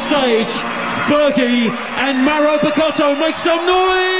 stage. Bergie and Mauro Picotto. Make some noise!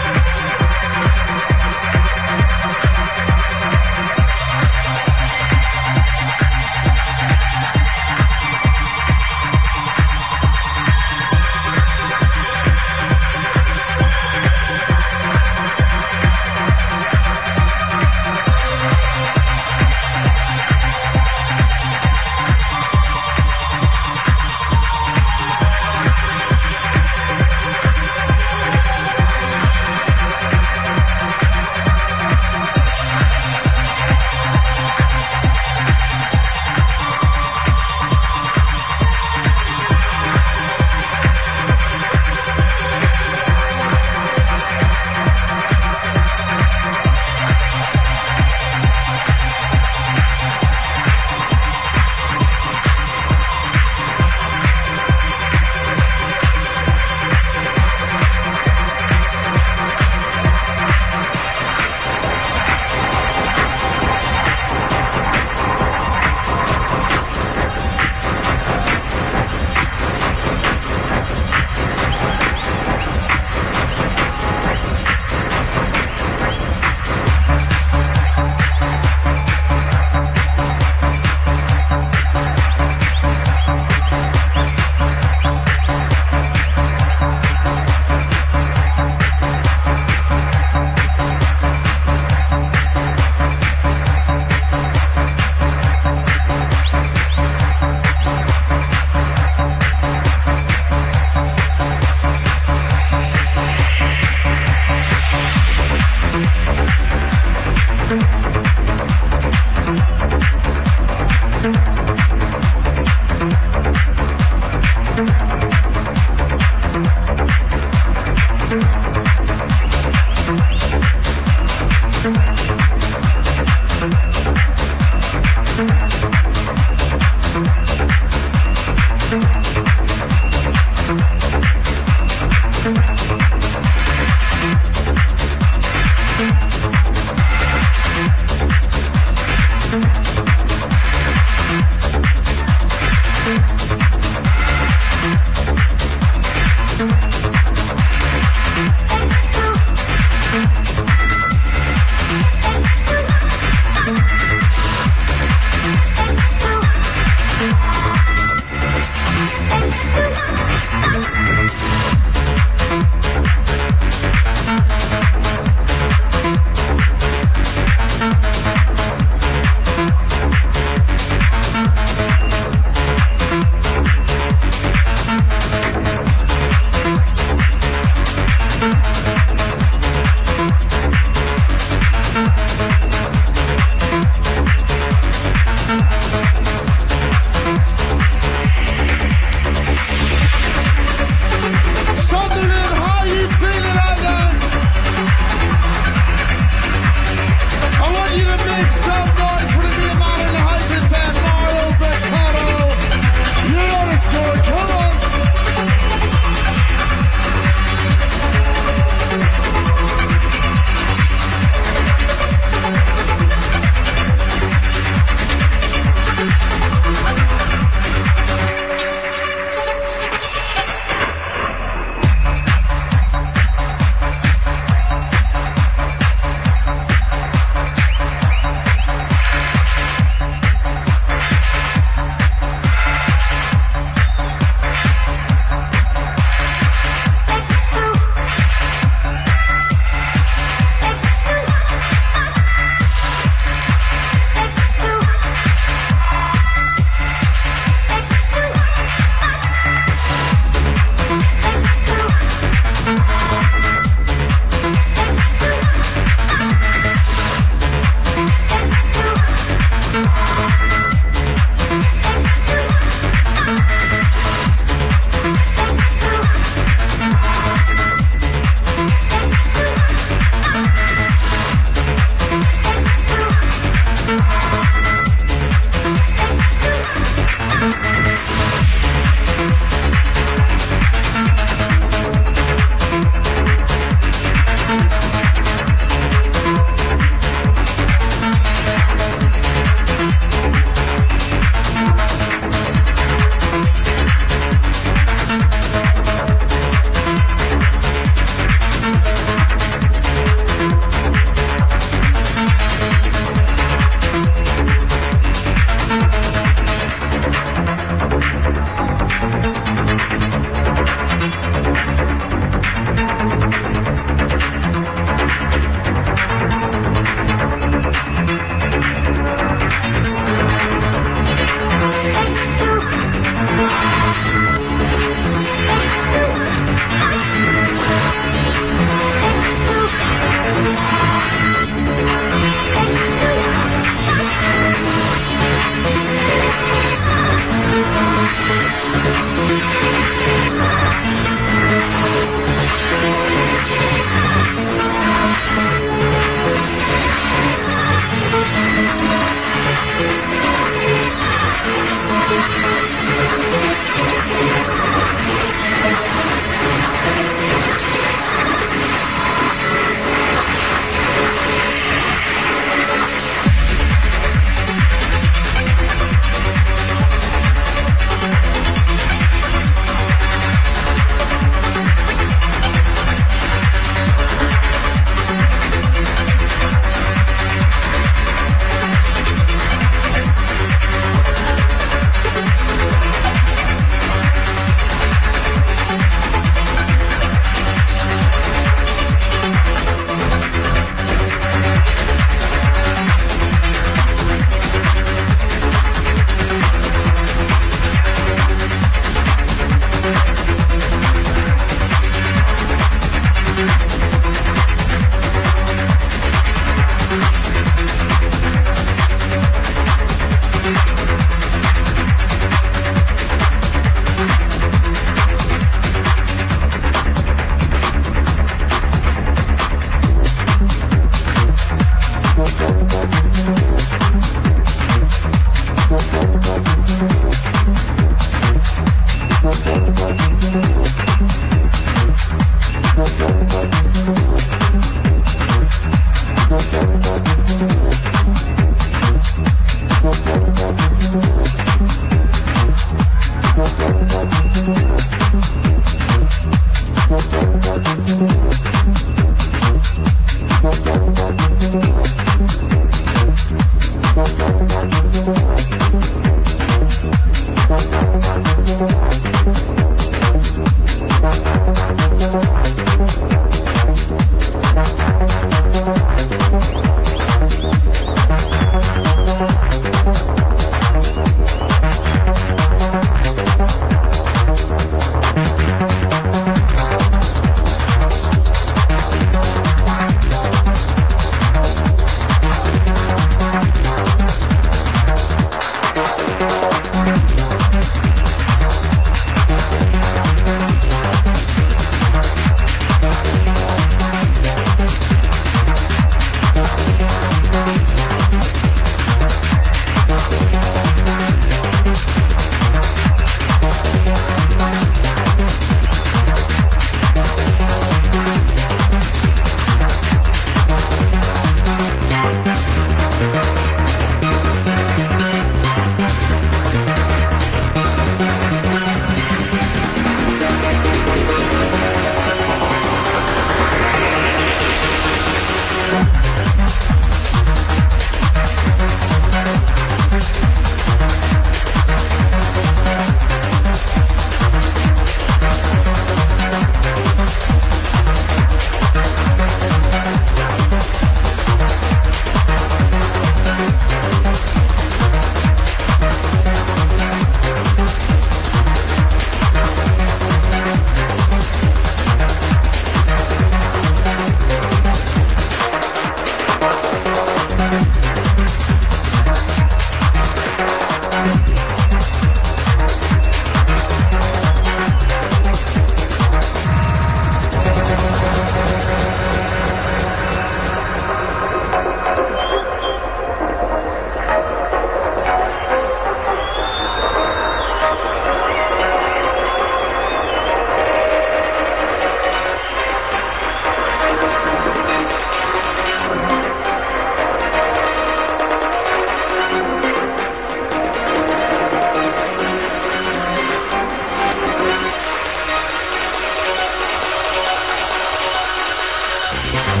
Woo!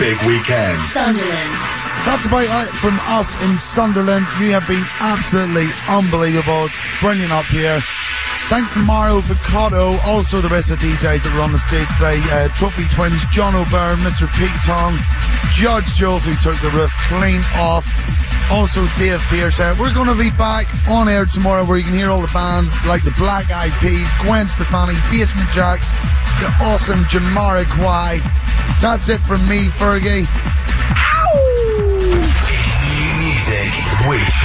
Big weekend. Sunderland. That's about it from us in Sunderland. You have been absolutely unbelievable. It's brilliant up here. Thanks to Mauro Picotto, also the rest of the DJs that were on the stage today. Uh, Trophy Twins, Jon O'Bir, Mr. Pete Tong, Judge Jules, who took the roof clean off. Also, Dave Pearce. Uh, we're going to be back on air tomorrow where you can hear all the bands like the Black Eyed Peas, Gwen Stefani, Basement Jaxx, the awesome Jamiroquai. That's it from me, Fergie. Try.